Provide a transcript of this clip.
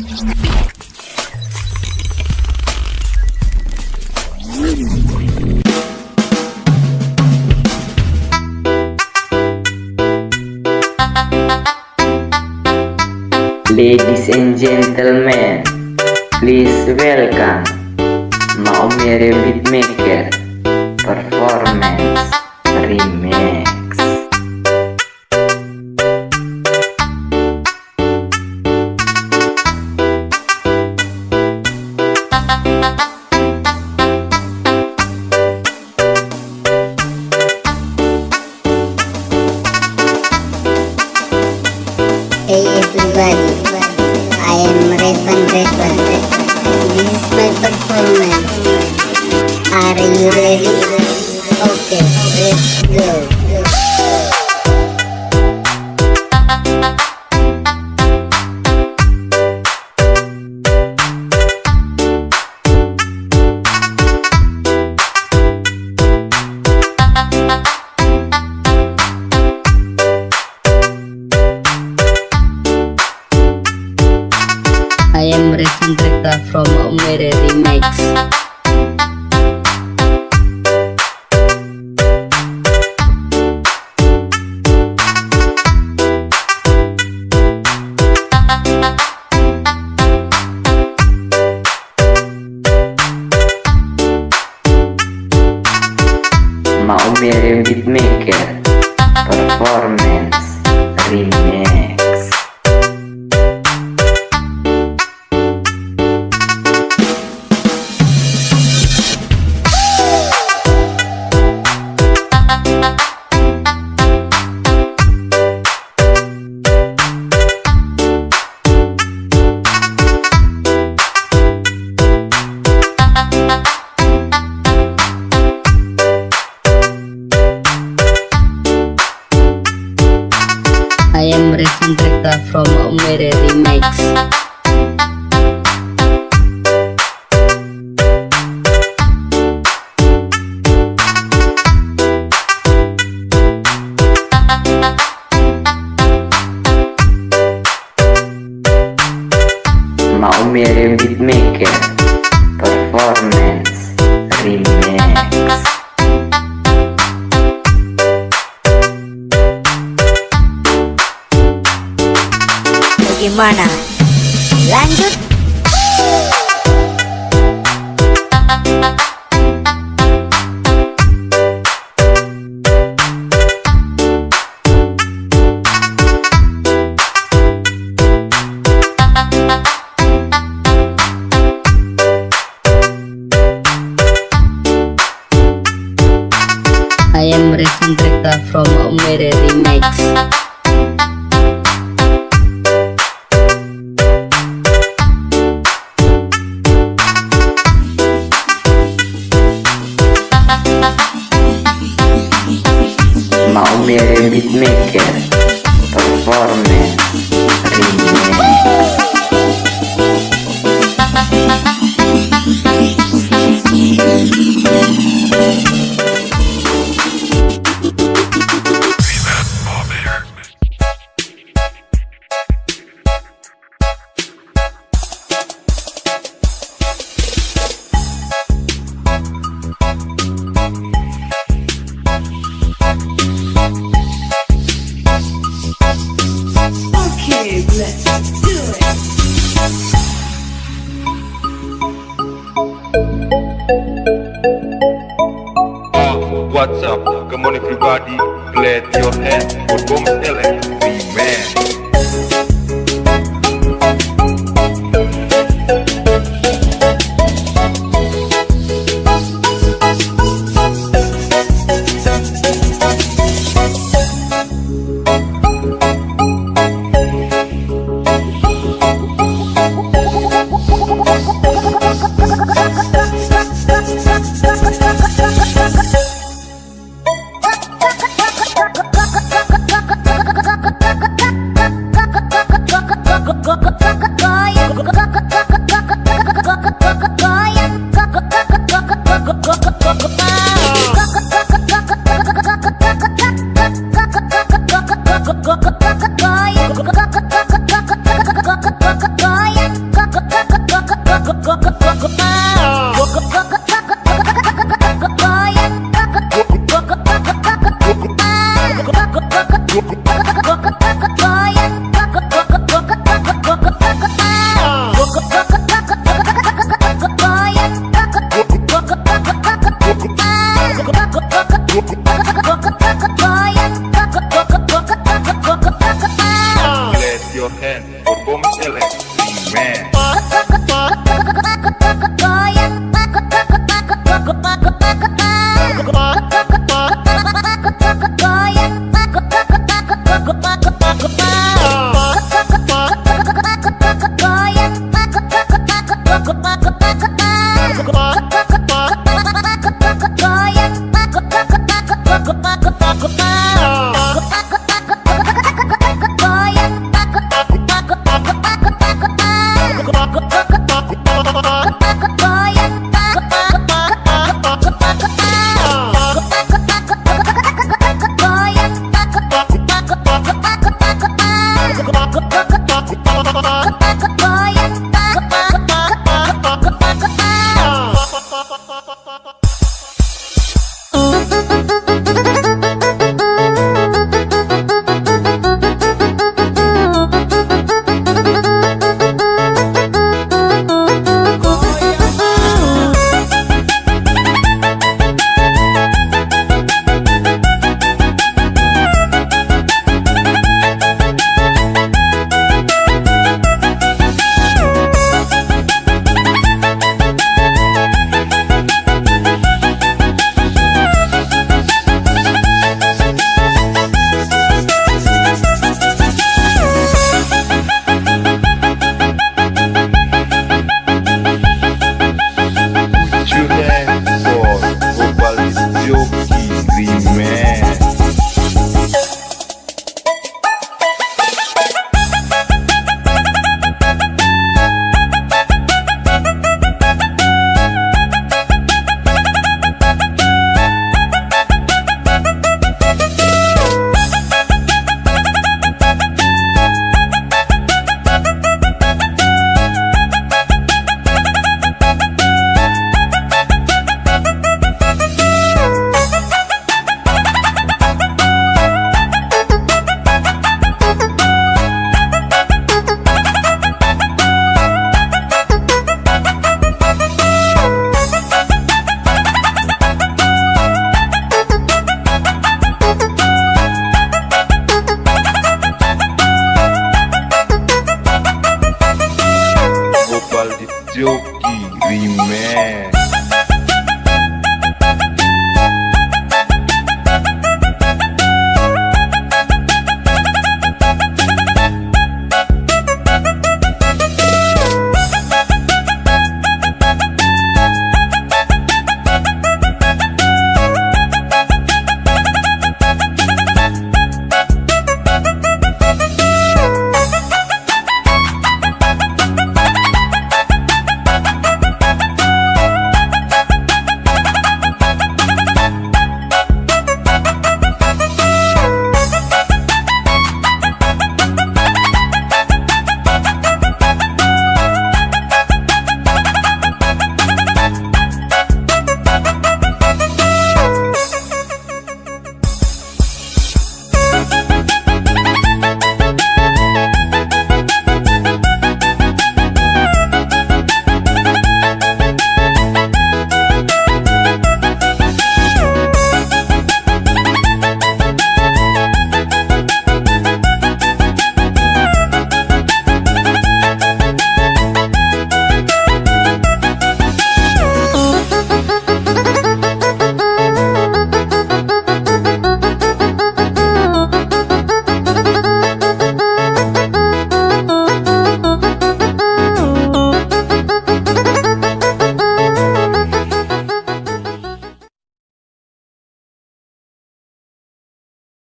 Ladies and gentlemen, please welcome Maumere Beatmaker Performance Remix. My performance. Are you ready? Okay, let's go. Bagaimana? Lanjut. that your head would almost electrically man.